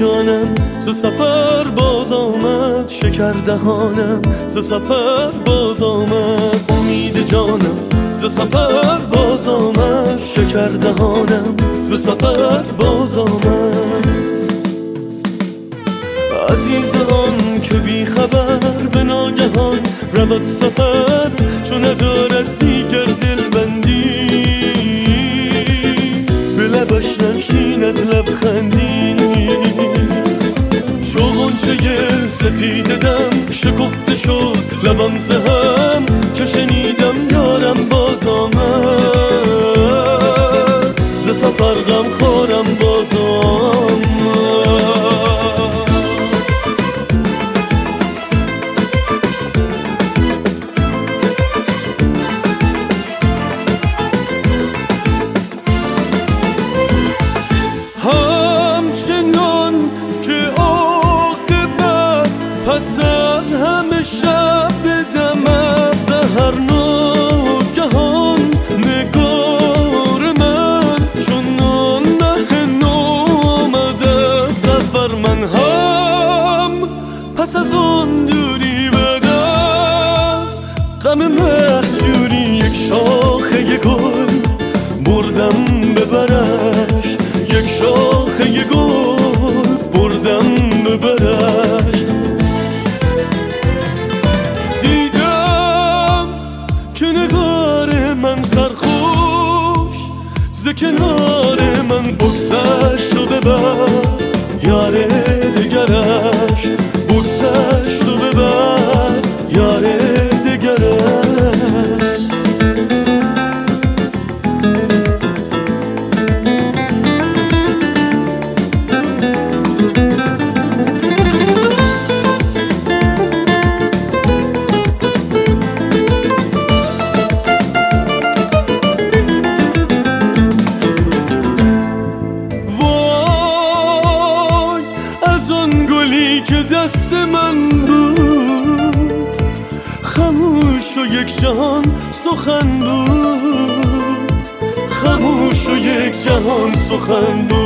جانم. ز سفر باز آمد شکر دهانم. ز سفر باز آمد امید جانم. ز سفر باز آمد شکر دهانم. ز سفر باز آمد. عزیز آن که بی خبر به ناگهان رود سفر چون سپید دم شکفته شد لبم زهم از همه شب بدم از سهر ناگهان نگار من. چون نه نامده سفر من هم پس از آن دوری و دست غم محجوری کنار من بگذشت و ببر یار دگرش دست من بود خموش و یک جهان سخن بود. خموش و یک جهان سخن بود.